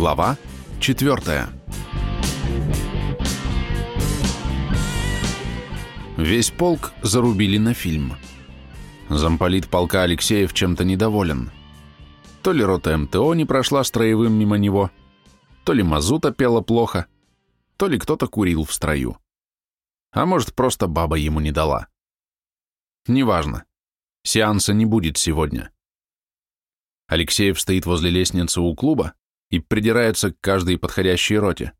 Глава 4 Весь полк зарубили на фильм. Замполит полка Алексеев чем-то недоволен. То ли рота МТО не прошла строевым мимо него, то ли мазута пела плохо, то ли кто-то курил в строю. А может, просто баба ему не дала. Неважно. Сеанса не будет сегодня. Алексеев стоит возле лестницы у клуба и придирается к каждой подходящей роте.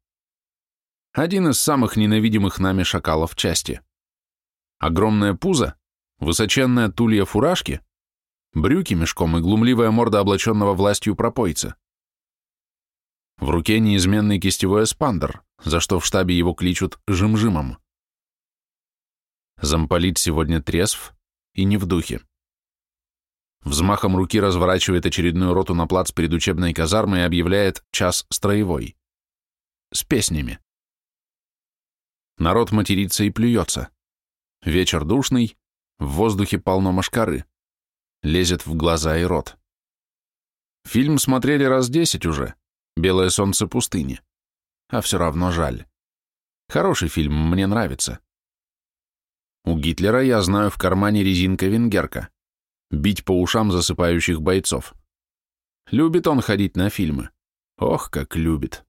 Один из самых ненавидимых нами шакалов части. Огромное пузо, высоченная тулья фуражки, брюки мешком и глумливая морда облаченного властью пропойца. В руке неизменный кистевой эспандер, за что в штабе его кличут Жим-Жимом. Замполит сегодня трезв и не в духе. Взмахом руки разворачивает очередную роту на плац перед учебной казармой и объявляет «час строевой». С песнями. Народ матерится и плюется. Вечер душный, в воздухе полно машкары. Лезет в глаза и рот. Фильм смотрели раз десять уже, «Белое солнце пустыни». А все равно жаль. Хороший фильм, мне нравится. У Гитлера, я знаю, в кармане резинка-венгерка. Бить по ушам засыпающих бойцов. Любит он ходить на фильмы. Ох, как любит.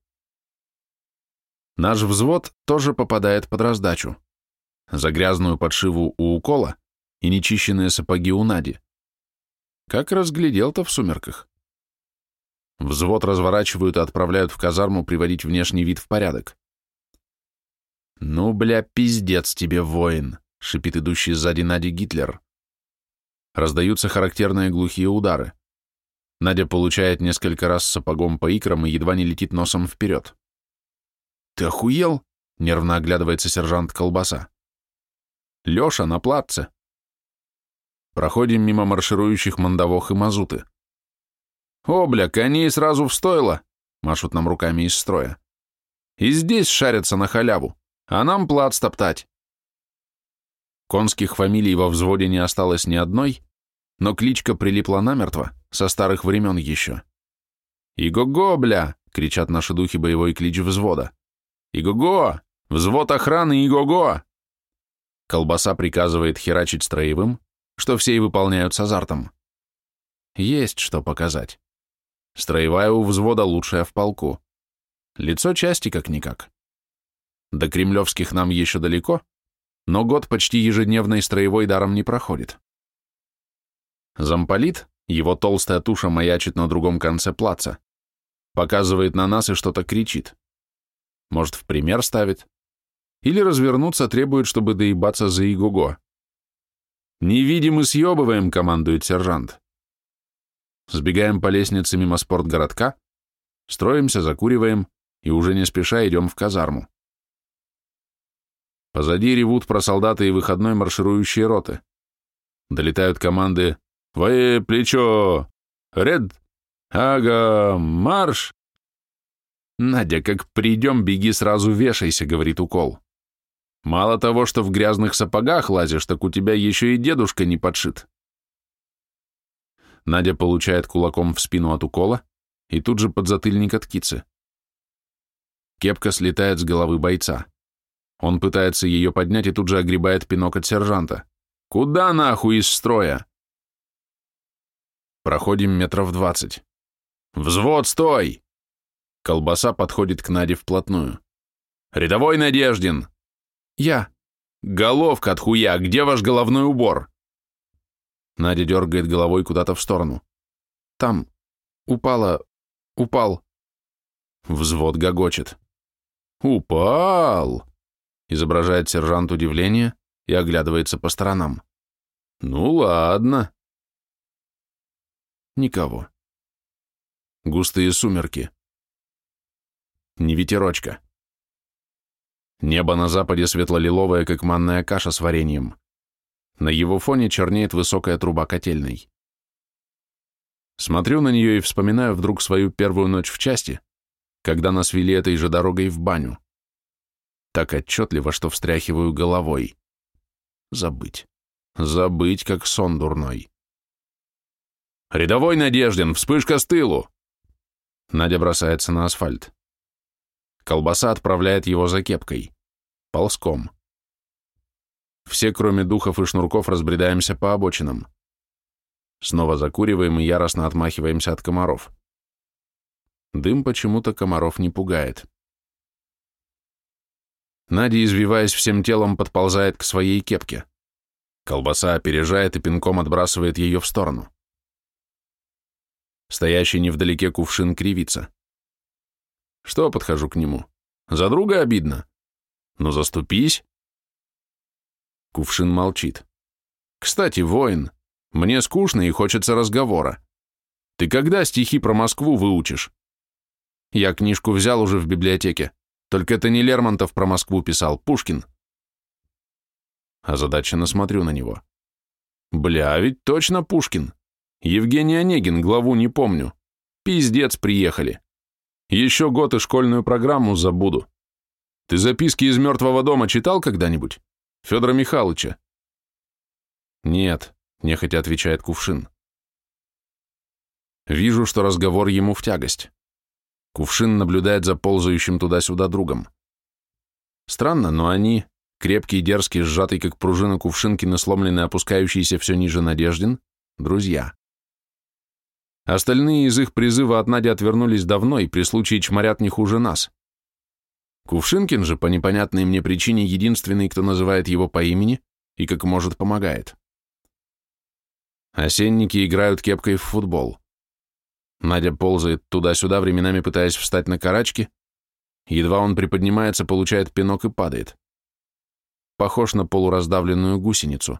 Наш взвод тоже попадает под раздачу за грязную подшиву у укола и нечищенные сапоги у Нади. Как разглядел-то в сумерках. Взвод разворачивают и отправляют в казарму приводить внешний вид в порядок. «Ну, бля, пиздец тебе, воин!» — шипит идущий сзади Нади Гитлер. Раздаются характерные глухие удары. Надя получает несколько раз сапогом по икрам и едва не летит носом вперед. «Ты охуел?» — нервно оглядывается сержант Колбаса. Леша на платце. Проходим мимо марширующих мандавох и мазуты. «О, бля, коней сразу в стойло!» — машут нам руками из строя. «И здесь шарятся на халяву, а нам плац топтать». Конских фамилий во взводе не осталось ни одной, но кличка прилипла намертво, со старых времен еще. «Иго-го, бля!» — кричат наши духи боевой клич взвода. «Иго-го! Взвод охраны, иго-го!» Колбаса приказывает херачить строевым, что все и выполняют с азартом. Есть что показать. Строевая у взвода лучшая в полку. Лицо части как-никак. До кремлевских нам еще далеко, но год почти ежедневной строевой даром не проходит. Замполит, его толстая туша маячит на другом конце плаца, показывает на нас и что-то кричит. Может, в пример ставит, или развернуться требует, чтобы доебаться за Игого. «Не видим и съебываем», — командует сержант. Сбегаем по лестнице мимо спортгородка, строимся, закуриваем и уже не спеша идем в казарму. Позади ревут про солдаты и выходной марширующие роты. Долетают команды «Вое плечо! Ред! Ага! Марш!» «Надя, как придем, беги сразу вешайся», — говорит укол. Мало того, что в грязных сапогах лазишь, так у тебя еще и дедушка не подшит. Надя получает кулаком в спину от укола и тут же подзатыльник от кицы. Кепка слетает с головы бойца. Он пытается ее поднять и тут же огребает пинок от сержанта. «Куда нахуй из строя?» Проходим метров двадцать. «Взвод, стой!» Колбаса подходит к Наде вплотную. «Рядовой Надеждин, «Я». «Головка от хуя! Где ваш головной убор?» Надя дергает головой куда-то в сторону. «Там. Упала. Упал». Взвод гогочет. «Упал!» Изображает сержант удивление и оглядывается по сторонам. «Ну ладно». Никого. Густые сумерки. Не ветерочка. Небо на западе светло-лиловое, как манная каша с вареньем. На его фоне чернеет высокая труба котельной. Смотрю на нее и вспоминаю вдруг свою первую ночь в части, когда нас вели этой же дорогой в баню. Так отчетливо, что встряхиваю головой. Забыть. Забыть, как сон дурной. «Рядовой Надеждин, вспышка с тылу!» Надя бросается на асфальт. Колбаса отправляет его за кепкой. Ползком. Все, кроме духов и шнурков, разбредаемся по обочинам. Снова закуриваем и яростно отмахиваемся от комаров. Дым почему-то комаров не пугает. Надя, извиваясь всем телом, подползает к своей кепке. Колбаса опережает и пинком отбрасывает ее в сторону. Стоящий невдалеке кувшин кривится. Что подхожу к нему? За друга обидно? Ну заступись. Кувшин молчит. Кстати, воин, мне скучно и хочется разговора. Ты когда стихи про Москву выучишь? Я книжку взял уже в библиотеке. Только это не Лермонтов про Москву писал, Пушкин. Озадаченно смотрю на него. Бля, ведь точно Пушкин. Евгений Онегин, главу не помню. Пиздец, приехали. Еще год и школьную программу забуду. Ты записки из мертвого дома читал когда-нибудь? Федора Михайловича? Нет, нехотя отвечает Кувшин. Вижу, что разговор ему в тягость. Кувшин наблюдает за ползающим туда-сюда другом. Странно, но они, крепкий, дерзкий, сжатый, как пружина кувшинки, насломленный, опускающийся все ниже Надеждин, друзья. Остальные из их призыва от Нади отвернулись давно и при случае чморят не хуже нас. Кувшинкин же, по непонятной мне причине, единственный, кто называет его по имени и как может помогает. Осенники играют кепкой в футбол. Надя ползает туда-сюда, временами пытаясь встать на карачки. Едва он приподнимается, получает пинок и падает. Похож на полураздавленную гусеницу.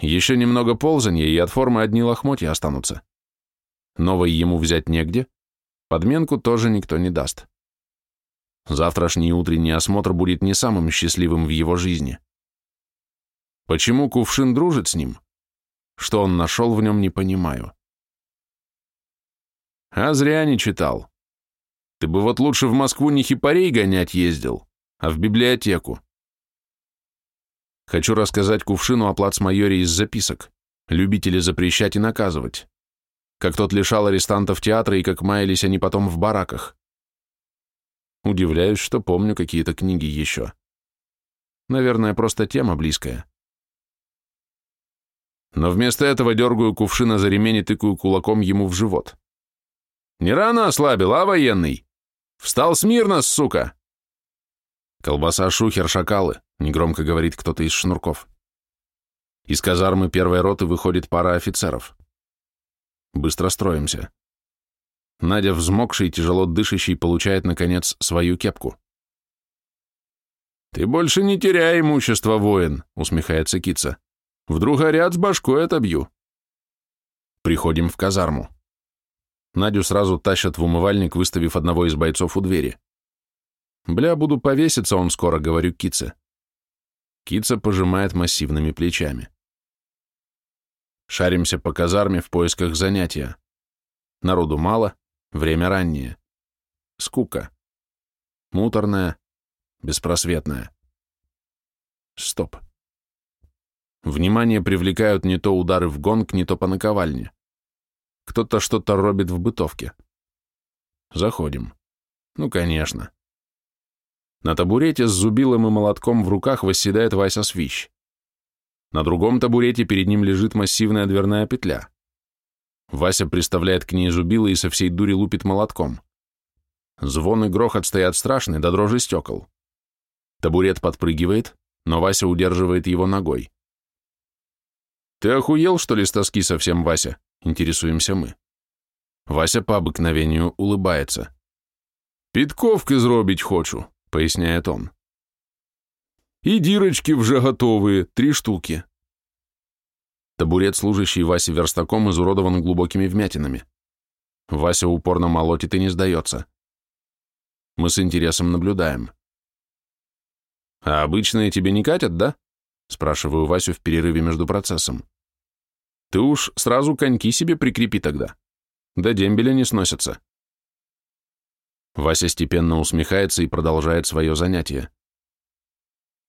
Еще немного ползания, и от формы одни лохмотья останутся. Новой ему взять негде, подменку тоже никто не даст. Завтрашний утренний осмотр будет не самым счастливым в его жизни. Почему Кувшин дружит с ним? Что он нашел в нем, не понимаю. А зря не читал. Ты бы вот лучше в Москву не хипарей гонять ездил, а в библиотеку. Хочу рассказать Кувшину о плацмайоре из записок. Любители запрещать и наказывать. Как тот лишал арестантов театра и как маялись они потом в бараках. Удивляюсь, что помню какие-то книги еще. Наверное, просто тема близкая. Но вместо этого дергаю Кувшина за ремень и тыкаю кулаком ему в живот. Не рано ослабил, а, военный? Встал смирно, сука!» «Колбаса, шухер, шакалы», — негромко говорит кто-то из шнурков. Из казармы первой роты выходит пара офицеров. Быстро строимся. Надя, взмокший, тяжело дышащий, получает, наконец, свою кепку. «Ты больше не теряй имущество, воин», — усмехается Кица. «Вдруг горят с башкой отобью». Приходим в казарму. Надю сразу тащат в умывальник, выставив одного из бойцов у двери. «Бля, буду повеситься он скоро», — говорю Кице. Кица пожимает массивными плечами. Шаримся по казарме в поисках занятия. Народу мало, время раннее. Скука. Муторная, беспросветная. Стоп. Внимание привлекают не то удары в гонг, не то по наковальне. Кто-то что-то робит в бытовке. Заходим. Ну, конечно. На табурете с зубилом и молотком в руках восседает Вася Свищ. На другом табурете перед ним лежит массивная дверная петля. Вася приставляет к ней зубило и со всей дури лупит молотком. Звон и грохот стоят страшные, до дрожи стекол. Табурет подпрыгивает, но Вася удерживает его ногой. «Ты охуел, что ли, с тоски совсем, Вася?» Интересуемся мы. Вася по обыкновению улыбается. «Підковки зробить хочу», — поясняет он. «И дирочки вже готовые, три штуки». Табурет, служащий Васе верстаком, изуродован глубокими вмятинами. Вася упорно молотит и не сдается. Мы с интересом наблюдаем. «А обычные тебе не катят, да?» Спрашиваю Васю в перерыве между процессом. Ты уж сразу коньки себе прикрепи тогда. До дембеля не сносятся. Вася степенно усмехается и продолжает свое занятие.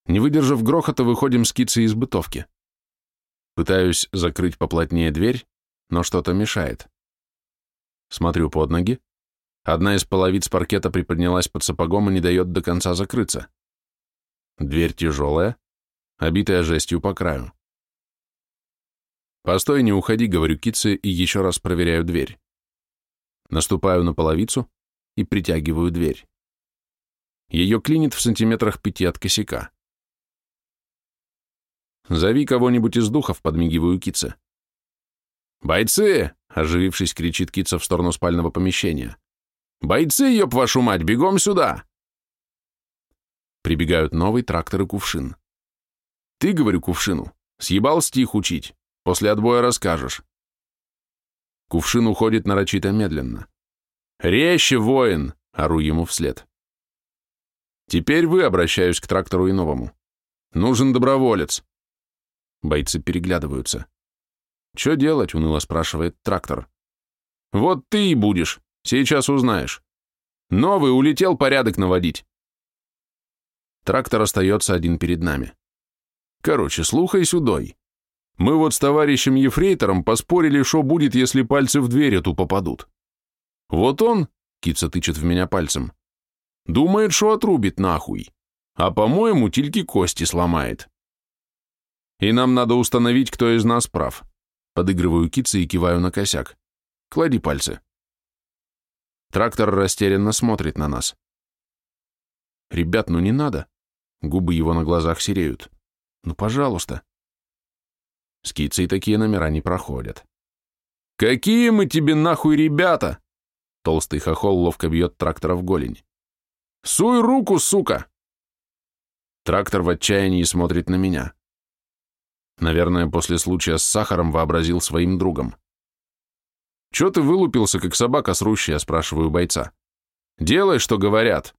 Не выдержав грохота, выходим с кицей из бытовки. Пытаюсь закрыть поплотнее дверь, но что-то мешает. Смотрю под ноги. Одна из половиц паркета приподнялась под сапогом и не дает до конца закрыться. Дверь тяжелая, обитая жестью по краю. «Постой, не уходи», — говорю Китце и еще раз проверяю дверь. Наступаю на половицу и притягиваю дверь. Ее клинит в сантиметрах пяти от косяка. «Зови кого-нибудь из духов», — подмигиваю Китце. «Бойцы!» — оживившись, кричит Китца в сторону спального помещения. «Бойцы, ёб вашу мать, бегом сюда!» Прибегают новый трактор и кувшин. «Ты, — говорю кувшину, — съебал стих учить, после отбоя расскажешь». Кувшин уходит нарочито медленно. «Резче, воин!» — ору ему вслед. «Теперь вы, — обращаюсь к трактору и новому. Нужен доброволец». Бойцы переглядываются. «Че делать?» — уныло спрашивает трактор. «Вот ты и будешь. Сейчас узнаешь. Новый улетел порядок наводить». Трактор остается один перед нами. Короче, слухай сюдой. Мы вот с товарищем Ефрейтором поспорили, что будет, если пальцы в дверь эту попадут. Вот он, Кица тычет в меня пальцем, думает, что отрубит нахуй, а, по-моему, тильки кости сломает. И нам надо установить, кто из нас прав. Подыгрываю кицы и киваю на косяк. Клади пальцы. Трактор растерянно смотрит на нас. Ребят, ну не надо. Губы его на глазах сереют. Ну, пожалуйста. С кицей такие номера не проходят. «Какие мы тебе нахуй ребята?» Толстый хохол ловко бьет трактора в голень. «Суй руку, сука!» Трактор в отчаянии смотрит на меня. Наверное, после случая с сахаром вообразил своим другом. «Чё ты вылупился, как собака срущая?» – спрашиваю бойца. «Делай, что говорят».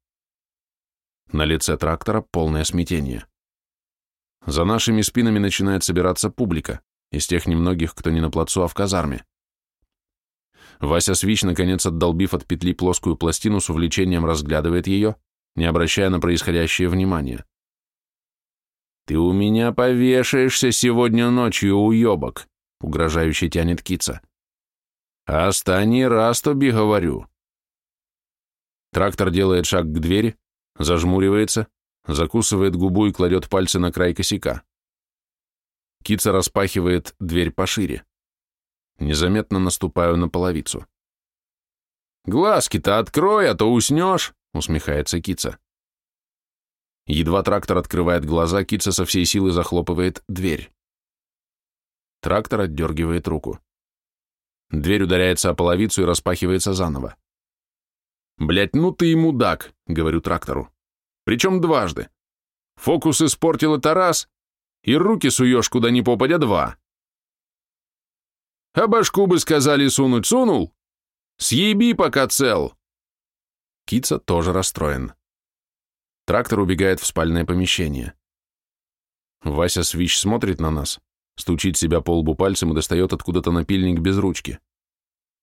На лице трактора полное смятение. За нашими спинами начинает собираться публика, из тех немногих, кто не на плацу, а в казарме. Вася Свич, наконец отдолбив от петли плоскую пластину, с увлечением разглядывает ее, не обращая на происходящее внимания. «Ты у меня повешаешься сегодня ночью, уебок», — угрожающе тянет кица. «Остань раз тоби, говорю». Трактор делает шаг к двери, зажмуривается, закусывает губу и кладет пальцы на край косяка. Кица распахивает дверь пошире. Незаметно наступаю на половицу. «Глазки-то открой, а то уснешь», — усмехается Кица. Едва трактор открывает глаза, Кица со всей силы захлопывает дверь. Трактор отдергивает руку. Дверь ударяется о половицу и распахивается заново. «Блядь, ну ты и мудак», — говорю трактору. «Причем дважды. Фокус испортил это раз, и руки суешь куда ни попадя два. А башку бы сказали сунуть, сунул? Съеби, пока цел». Кица тоже расстроен. Трактор убегает в спальное помещение. Вася Свищ смотрит на нас, стучит себя по лбу пальцем и достает откуда-то напильник без ручки.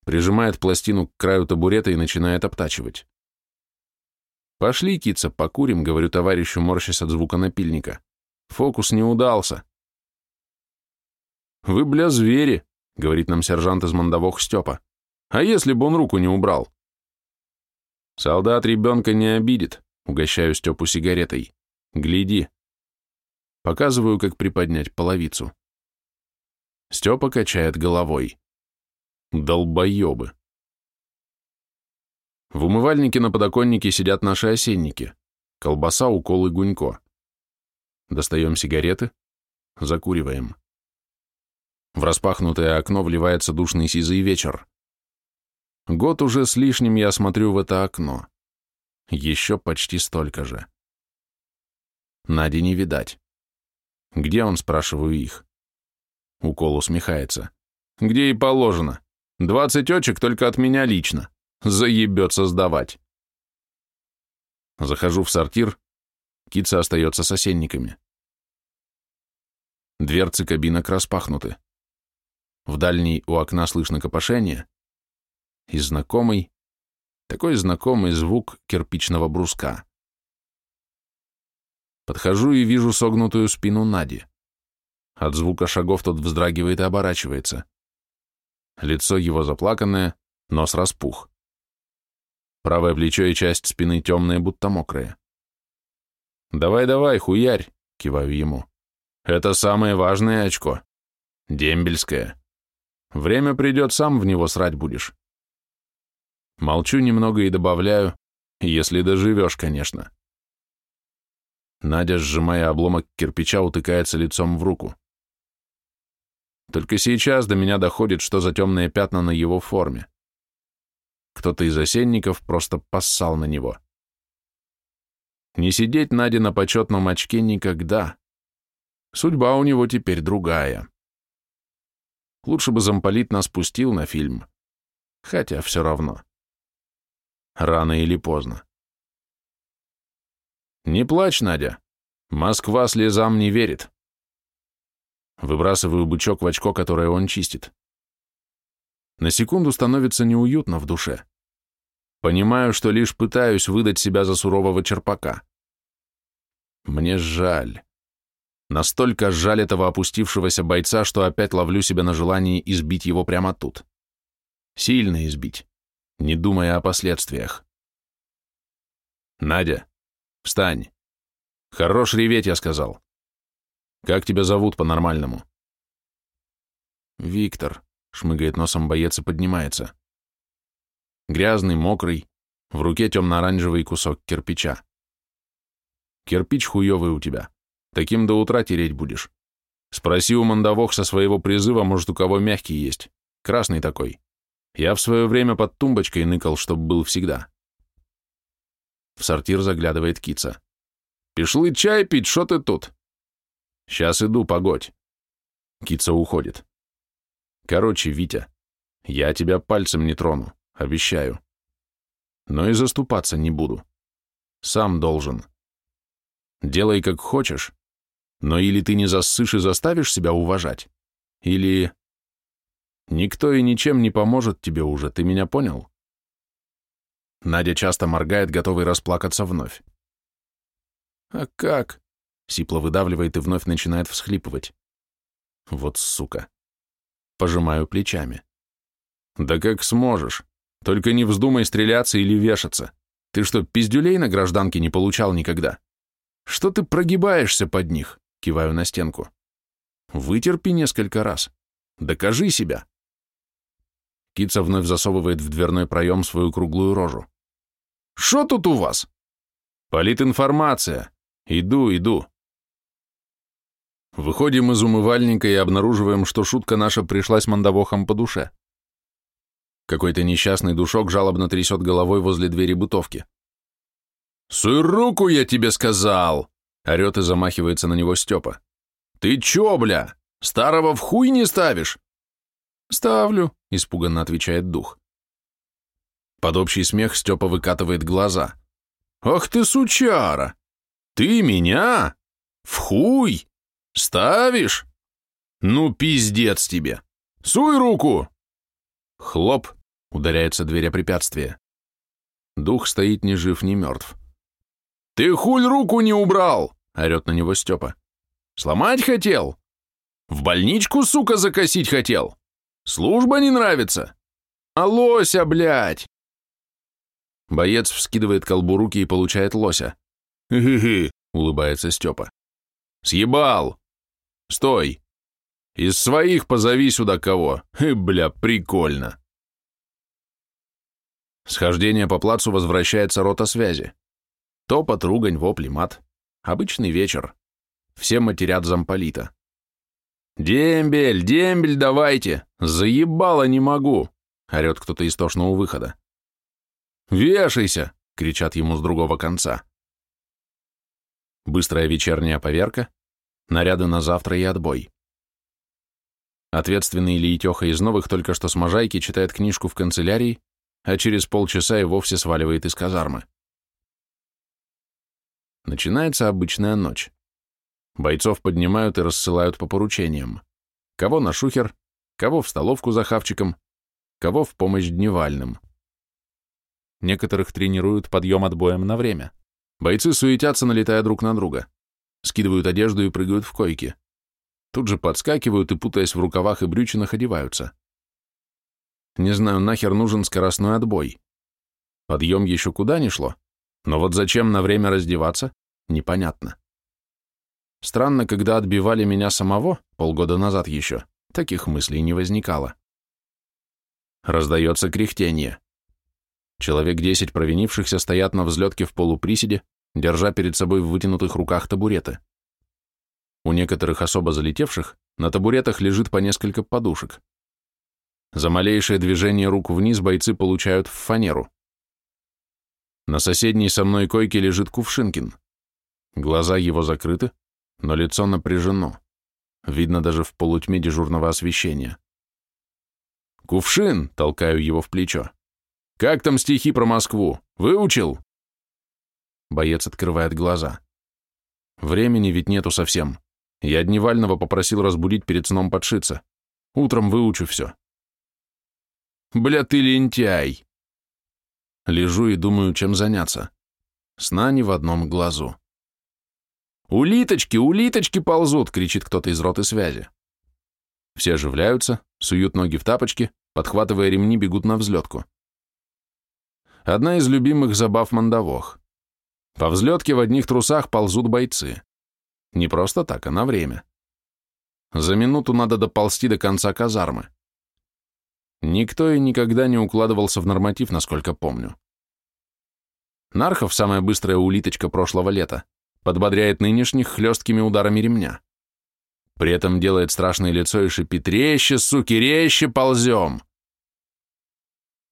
Прижимает пластину к краю табурета и начинает обтачивать. «Пошли, кица, покурим», — говорю товарищу, морщась от звука напильника. «Фокус не удался». «Вы, бля, звери», — говорит нам сержант из мандавох Степа. «А если бы он руку не убрал?» «Солдат ребенка не обидит», Угощаю Степу сигаретой. Гляди. Показываю, как приподнять половицу. Степа качает головой. Долбоебы. В умывальнике на подоконнике сидят наши осенники. Колбаса, укол и гунько. Достаем сигареты, закуриваем. В распахнутое окно вливается душный сизый вечер. Год уже с лишним я смотрю в это окно. Еще почти столько же. Нади не видать. Где он, спрашиваю их. Укол усмехается. Где и положено. Двадцать очек только от меня лично. Заебется сдавать. Захожу в сортир. Кица остается с осенниками. Дверцы кабинок распахнуты. В дальней у окна слышно копошение. И знакомый, такой знакомый звук кирпичного бруска. Подхожу и вижу согнутую спину Нади. От звука шагов тот вздрагивает и оборачивается. Лицо его заплаканное, Нос распух. Правое плечо и часть спины темные, будто мокрые. «Давай-давай, хуярь!» — киваю ему. «Это самое важное очко. Дембельское. Время придет, сам в него срать будешь». Молчу немного и добавляю, если доживешь, конечно. Надя, сжимая обломок кирпича, утыкается лицом в руку. Только сейчас до меня доходит, что за темные пятна на его форме. Кто-то из осенников просто поссал на него. Не сидеть Наде на почетном очке никогда. Судьба у него теперь другая. Лучше бы замполит нас пустил на фильм. Хотя все равно. Рано или поздно. Не плачь, Надя. Москва слезам не верит. Выбрасываю бычок в очко, которое он чистит. На секунду становится неуютно в душе. Понимаю, что лишь пытаюсь выдать себя за сурового черпака. Мне жаль. Настолько жаль этого опустившегося бойца, что опять ловлю себя на желании избить его прямо тут. Сильно избить, не думая о последствиях. Надя, встань. Хорош реветь, я сказал. Как тебя зовут по-нормальному? Виктор, шмыгает носом боец и поднимается. Грязный, мокрый, в руке темно-оранжевый кусок кирпича. Кирпич хуёвый у тебя. Таким до утра тереть будешь. Спроси у мандавох своего призыва, может, у кого мягкий есть. Красный такой. Я в свое время под тумбочкой ныкал, чтоб был всегда. В сортир заглядывает кица. «Пішли чай пить, что ты тут?» «Сейчас иду, погодь». Кица уходит. «Короче, Витя, я тебя пальцем не трону, обещаю. Но и заступаться не буду. Сам должен. Делай как хочешь, но или ты не зассышь и заставишь себя уважать, или... Никто и ничем не поможет тебе уже, ты меня понял? Надя часто моргает, готовый расплакаться вновь. «А как?» — Сипло выдавливает и вновь начинает всхлипывать. «Вот сука!» Пожимаю плечами. «Да как сможешь? Только не вздумай стреляться или вешаться. Ты что, пиздюлей на гражданке не получал никогда?» «Что ты прогибаешься под них?» — киваю на стенку. «Вытерпи несколько раз. Докажи себя». Кица вновь засовывает в дверной проем свою круглую рожу. «Что тут у вас?» «Политинформация. Иду, иду». Выходим из умывальника и обнаруживаем, что шутка наша пришлась мандавохам по душе. Какой-то несчастный душок жалобно трясет головой возле двери бытовки. «Суй руку, я тебе сказал!» — орет и замахивается на него Степа. «Ты чё, бля? Старого в хуй не ставишь?» «Ставлю», — испуганно отвечает дух. Под общий смех Степа выкатывает глаза. «Ах ты, сучара! Ты меня? В хуй? Ставишь? Ну, пиздец тебе! Суй руку!» Хлоп! Ударяется дверь о препятствие. Дух стоит ни жив, ни мертв. «Ты хуль руку не убрал!» — орет на него Степа. «Сломать хотел? В больничку, сука, закосить хотел? Служба не нравится? А лося, блядь!» Боец вскидывает колбу руки и получает лося. «Хы-хы-хы!» — улыбается Степа. «Съебал! Стой! Из своих позови сюда кого! Хы, бля, прикольно!» Схождение по плацу возвращается рота связи. Топот, ругань, вопли, мат. Обычный вечер. Все матерят замполита. «Дембель, дембель давайте! Заебало не могу!» — орет кто-то истошного выхода. «Вешайся!» — кричат ему с другого конца. Быстрая вечерняя поверка, наряды на завтра и отбой. Ответственный Лейтеха из новых только что с Можайки читает книжку в канцелярии, а через полчаса и вовсе сваливает из казармы. Начинается обычная ночь. Бойцов поднимают и рассылают по поручениям. Кого на шухер, кого в столовку за хавчиком, кого в помощь дневальным. Некоторых тренируют подъем отбоем на время. Бойцы суетятся, налетая друг на друга. Скидывают одежду и прыгают в койки. Тут же подскакивают и, путаясь в рукавах и брючинах, одеваются. Не знаю, нахер нужен скоростной отбой. Подъем еще куда ни шло, но вот зачем на время раздеваться, непонятно. Странно, когда отбивали меня самого, полгода назад еще, таких мыслей не возникало. Раздается кряхтение. Человек десять провинившихся стоят на взлетке в полуприседе, держа перед собой в вытянутых руках табуреты. У некоторых особо залетевших на табуретах лежит по несколько подушек. За малейшее движение рук вниз бойцы получают в фанеру. На соседней со мной койке лежит Кувшинкин. Глаза его закрыты, но лицо напряжено. Видно даже в полутьме дежурного освещения. «Кувшин!» — толкаю его в плечо. «Как там стихи про Москву? Выучил?» Боец открывает глаза. Времени ведь нету совсем. Я Дневального попросил разбудить перед сном подшиться. Утром выучу все. Бля, ты лентяй. Лежу и думаю, чем заняться. Сна не в одном глазу. «Улиточки, улиточки ползут!» — кричит кто-то из роты связи. Все оживляются, суют ноги в тапочки, подхватывая ремни, бегут на взлетку. Одна из любимых забав мандавох. По взлетке в одних трусах ползут бойцы. Не просто так, а на время. За минуту надо доползти до конца казармы. Никто и никогда не укладывался в норматив, насколько помню. Нархов, самая быстрая улиточка прошлого лета, подбодряет нынешних хлесткими ударами ремня. При этом делает страшное лицо и шипит «Резче, суки, резче ползем!»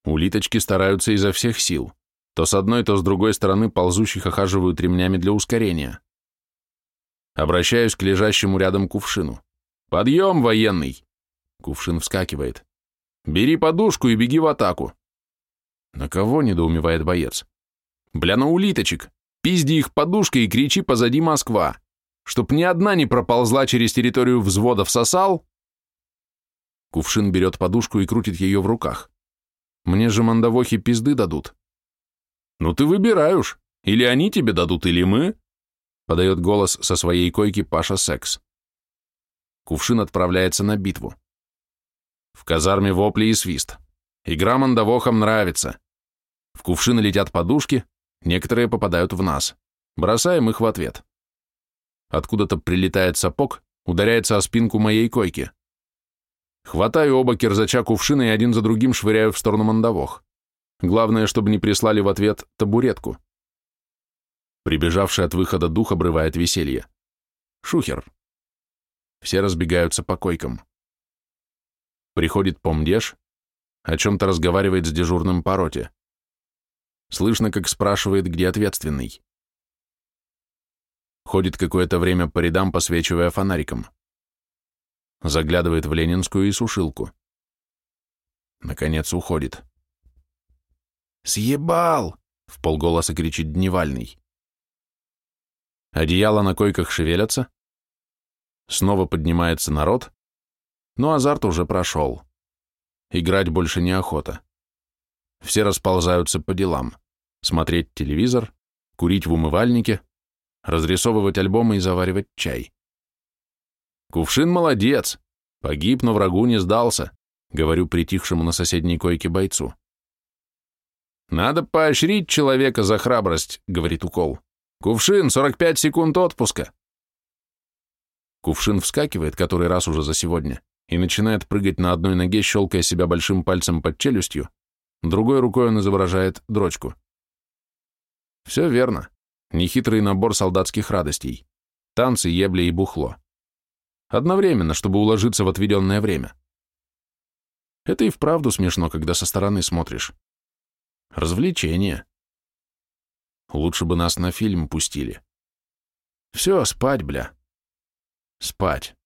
Улиточки стараются изо всех сил. То с одной, то с другой стороны ползущих охаживают ремнями для ускорения. Обращаюсь к лежащему рядом кувшину. «Подъем, военный!» Кувшин вскакивает. «Бери подушку и беги в атаку!» «На кого?» — недоумевает боец. «Бля, на улиточек! Пизди их подушкой и кричи позади Москва! Чтоб ни одна не проползла через территорию взвода всосал!» Кувшин берет подушку и крутит ее в руках. «Мне же мандавохи пизды дадут». «Ну ты выбирай уж, или они тебе дадут, или мы!» подает голос со своей койки Паша Секс. Кувшин отправляется на битву. В казарме вопли и свист. Игра мандавохам нравится. В кувшины летят подушки, некоторые попадают в нас. Бросаем их в ответ. Откуда-то прилетает сапог, ударяется о спинку моей койки. Хватаю оба кирзача кувшина и один за другим швыряю в сторону мандавох. Главное, чтобы не прислали в ответ табуретку. Прибежавший от выхода дух обрывает веселье. Шухер. Все разбегаются по койкам. Приходит помдеж, о чем-то разговаривает с дежурным по роте. Слышно, как спрашивает, где ответственный. Ходит какое-то время по рядам, посвечивая фонариком. Заглядывает в ленинскую и сушилку. Наконец уходит. «Съебал!» — в полголоса кричит Дневальный. Одеяла на койках шевелятся. Снова поднимается народ, но азарт уже прошел. Играть больше неохота. Все расползаются по делам. Смотреть телевизор, курить в умывальнике, разрисовывать альбомы и заваривать чай. Кувшин молодец. Погиб, но врагу не сдался, говорю притихшему на соседней койке бойцу. Надо поощрить человека за храбрость, говорит укол. «Кувшин, 45 секунд отпуска!» Кувшин вскакивает, который раз уже за сегодня, и начинает прыгать на одной ноге, щелкая себя большим пальцем под челюстью, другой рукой он изображает дрочку. Все верно. Нехитрый набор солдатских радостей. Танцы, ебли и бухло. Одновременно, чтобы уложиться в отведенное время. Это и вправду смешно, когда со стороны смотришь. Развлечение. Лучше бы нас на фильм пустили. Все, спать, бля. Спать.